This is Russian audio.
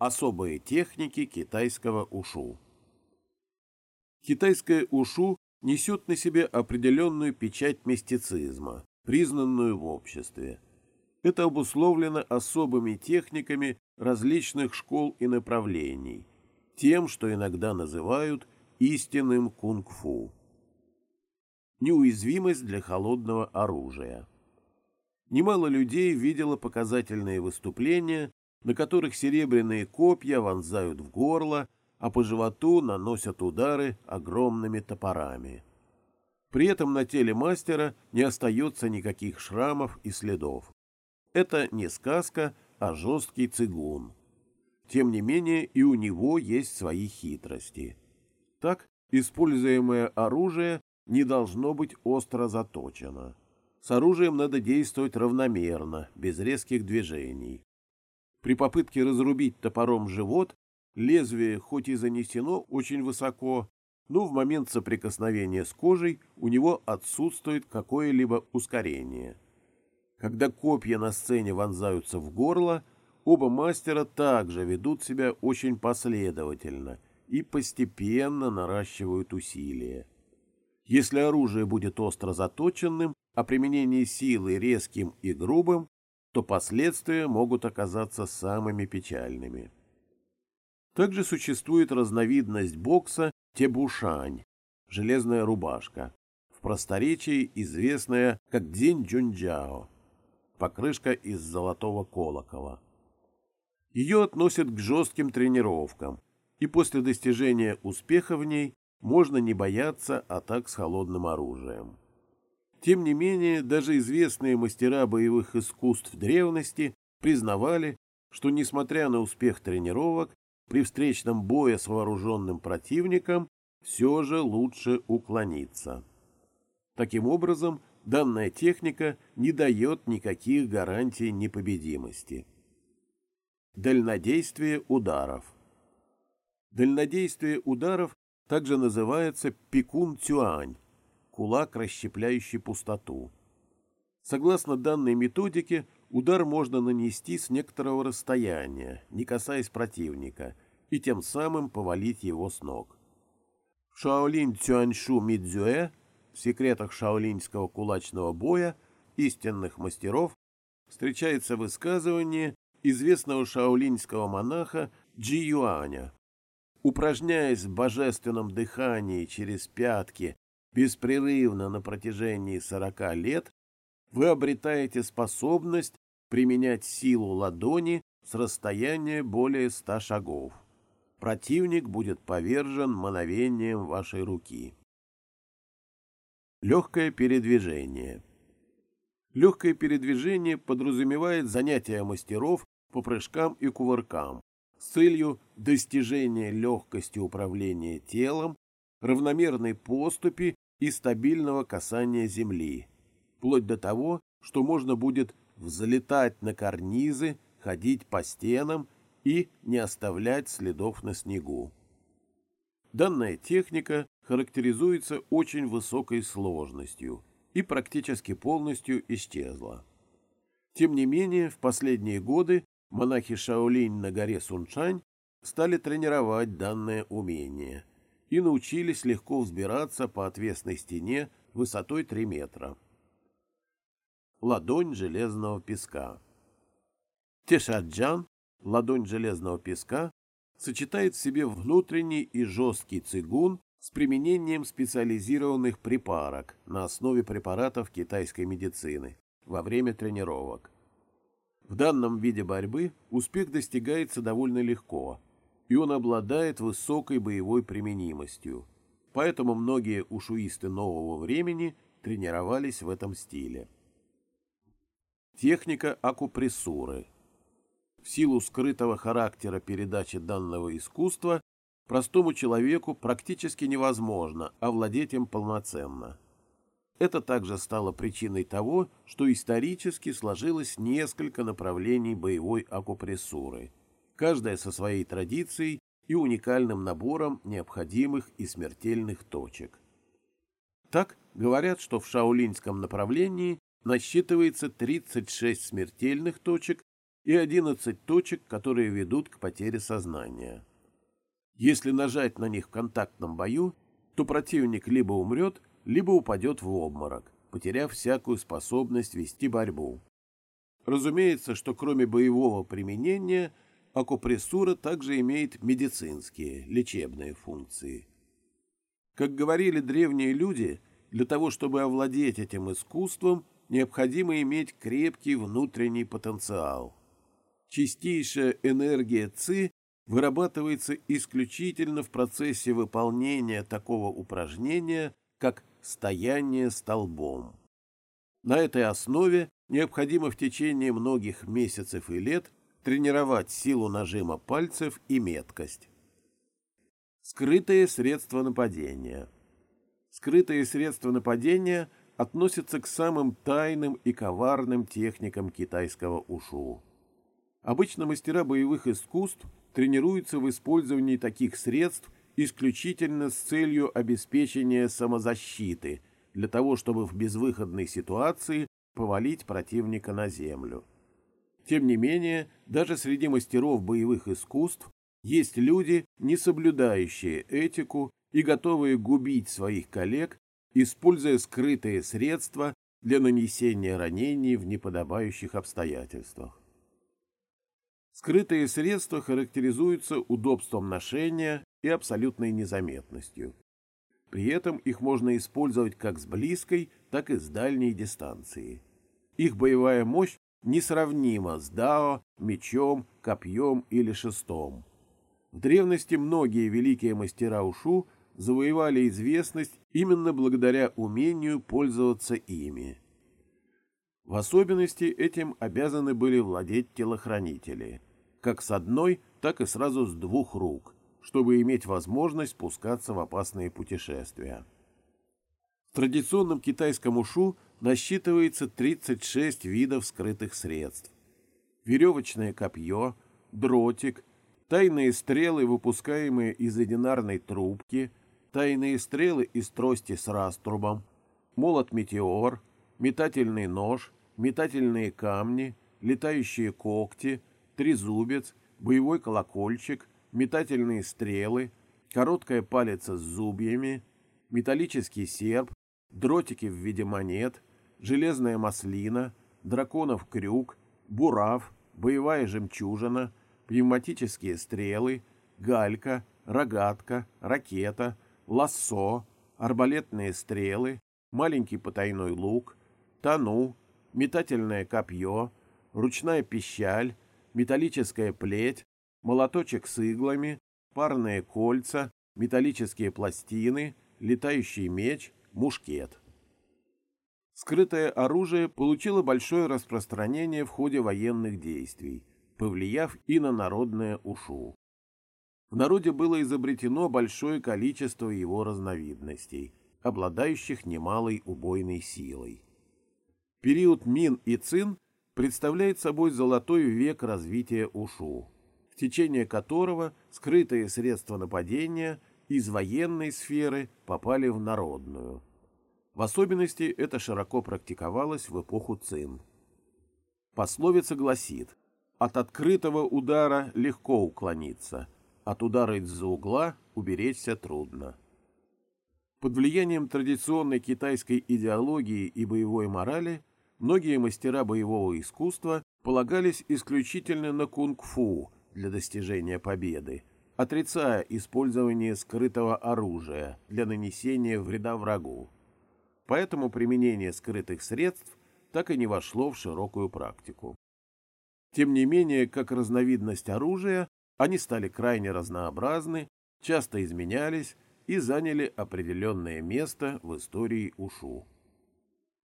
Особые техники китайского ушу. Китайское ушу несет на себе определенную печать мистицизма, признанную в обществе. Это обусловлено особыми техниками различных школ и направлений, тем, что иногда называют истинным кунг-фу. Неуязвимость для холодного оружия. Немало людей видело показательные выступления, на которых серебряные копья вонзают в горло, а по животу наносят удары огромными топорами. При этом на теле мастера не остается никаких шрамов и следов. Это не сказка, а жесткий цигун. Тем не менее, и у него есть свои хитрости. Так, используемое оружие не должно быть остро заточено. С оружием надо действовать равномерно, без резких движений. При попытке разрубить топором живот лезвие хоть и занесено очень высоко, но в момент соприкосновения с кожей у него отсутствует какое-либо ускорение. Когда копья на сцене вонзаются в горло, оба мастера также ведут себя очень последовательно и постепенно наращивают усилия. Если оружие будет остро заточенным, а применение силы резким и грубым, то последствия могут оказаться самыми печальными. Также существует разновидность бокса тебушань – железная рубашка, в просторечии известная как день джунджао – покрышка из золотого колокола. Ее относят к жестким тренировкам, и после достижения успеха в ней можно не бояться атак с холодным оружием. Тем не менее, даже известные мастера боевых искусств древности признавали, что, несмотря на успех тренировок, при встречном бое с вооруженным противником все же лучше уклониться. Таким образом, данная техника не дает никаких гарантий непобедимости. Дальнодействие ударов Дальнодействие ударов также называется пикун-тюань, кулак, расщепляющий пустоту. Согласно данной методике, удар можно нанести с некоторого расстояния, не касаясь противника, и тем самым повалить его с ног. В Шаолинь Цюаньшу Мидзюэ, в секретах шаолиньского кулачного боя, истинных мастеров, встречается высказывание известного шаолиньского монаха Джи Юаня. Упражняясь в божественном дыхании через пятки беспрерывно на протяжении сорока лет, вы обретаете способность применять силу ладони с расстояния более ста шагов. Противник будет повержен мановением вашей руки. Легкое передвижение Легкое передвижение подразумевает занятия мастеров по прыжкам и кувыркам с целью достижения легкости управления телом, равномерной поступи и стабильного касания земли, вплоть до того, что можно будет взлетать на карнизы, ходить по стенам и не оставлять следов на снегу. Данная техника характеризуется очень высокой сложностью и практически полностью исчезла. Тем не менее, в последние годы монахи Шаолинь на горе Суншань стали тренировать данное умение и научились легко взбираться по отвесной стене высотой 3 метра. Ладонь железного песка Тешаджан, ладонь железного песка, сочетает в себе внутренний и жесткий цигун с применением специализированных припарок на основе препаратов китайской медицины во время тренировок. В данном виде борьбы успех достигается довольно легко, и он обладает высокой боевой применимостью. Поэтому многие ушуисты нового времени тренировались в этом стиле. Техника акупрессуры. В силу скрытого характера передачи данного искусства простому человеку практически невозможно овладеть им полноценно. Это также стало причиной того, что исторически сложилось несколько направлений боевой акупрессуры – каждая со своей традицией и уникальным набором необходимых и смертельных точек. Так говорят, что в шаолиньском направлении насчитывается 36 смертельных точек и 11 точек, которые ведут к потере сознания. Если нажать на них в контактном бою, то противник либо умрет, либо упадет в обморок, потеряв всякую способность вести борьбу. Разумеется, что кроме боевого применения, акупрессура также имеет медицинские, лечебные функции. Как говорили древние люди, для того, чтобы овладеть этим искусством, необходимо иметь крепкий внутренний потенциал. Чистейшая энергия ЦИ вырабатывается исключительно в процессе выполнения такого упражнения, как стояние столбом. На этой основе необходимо в течение многих месяцев и лет тренировать силу нажима пальцев и меткость. Скрытые средства нападения. Скрытые средства нападения относятся к самым тайным и коварным техникам китайского ушу. Обычно мастера боевых искусств тренируются в использовании таких средств исключительно с целью обеспечения самозащиты, для того, чтобы в безвыходной ситуации повалить противника на землю. Тем не менее, даже среди мастеров боевых искусств есть люди, не соблюдающие этику и готовые губить своих коллег, используя скрытые средства для нанесения ранений в неподобающих обстоятельствах. Скрытые средства характеризуются удобством ношения и абсолютной незаметностью. При этом их можно использовать как с близкой, так и с дальней дистанции. Их боевая мощь несравнима с дао, мечом, копьем или шестом. В древности многие великие мастера ушу завоевали известность именно благодаря умению пользоваться ими. В особенности этим обязаны были владеть телохранители, как с одной, так и сразу с двух рук, чтобы иметь возможность спускаться в опасные путешествия. В традиционном китайском ушу насчитывается 36 видов скрытых средств. Веревочное копье, дротик, тайные стрелы, выпускаемые из одинарной трубки, тайные стрелы из трости с раструбом, молот-метеор, метательный нож, метательные камни, летающие когти, трезубец, боевой колокольчик, метательные стрелы, короткая палица с зубьями, металлический серп, дротики в виде монет, железная маслина, драконов крюк, бурав, боевая жемчужина, пневматические стрелы, галька, рогатка, ракета, лассо, арбалетные стрелы, маленький потайной лук, тону, метательное копье, ручная пищаль, металлическая плеть, молоточек с иглами, парные кольца, металлические пластины, летающий меч, мушкет. Скрытое оружие получило большое распространение в ходе военных действий, повлияв и на народное ушу. В народе было изобретено большое количество его разновидностей, обладающих немалой убойной силой. Период Мин и Цин представляет собой золотой век развития Ушу, в течение которого скрытые средства нападения из военной сферы попали в народную. В особенности это широко практиковалось в эпоху Цин. Пословица гласит «От открытого удара легко уклониться, от удара из-за угла уберечься трудно». Под влиянием традиционной китайской идеологии и боевой морали многие мастера боевого искусства полагались исключительно на кунг-фу для достижения победы, отрицая использование скрытого оружия для нанесения вреда врагу. Поэтому применение скрытых средств так и не вошло в широкую практику. Тем не менее, как разновидность оружия, они стали крайне разнообразны, часто изменялись и заняли определенное место в истории Ушу.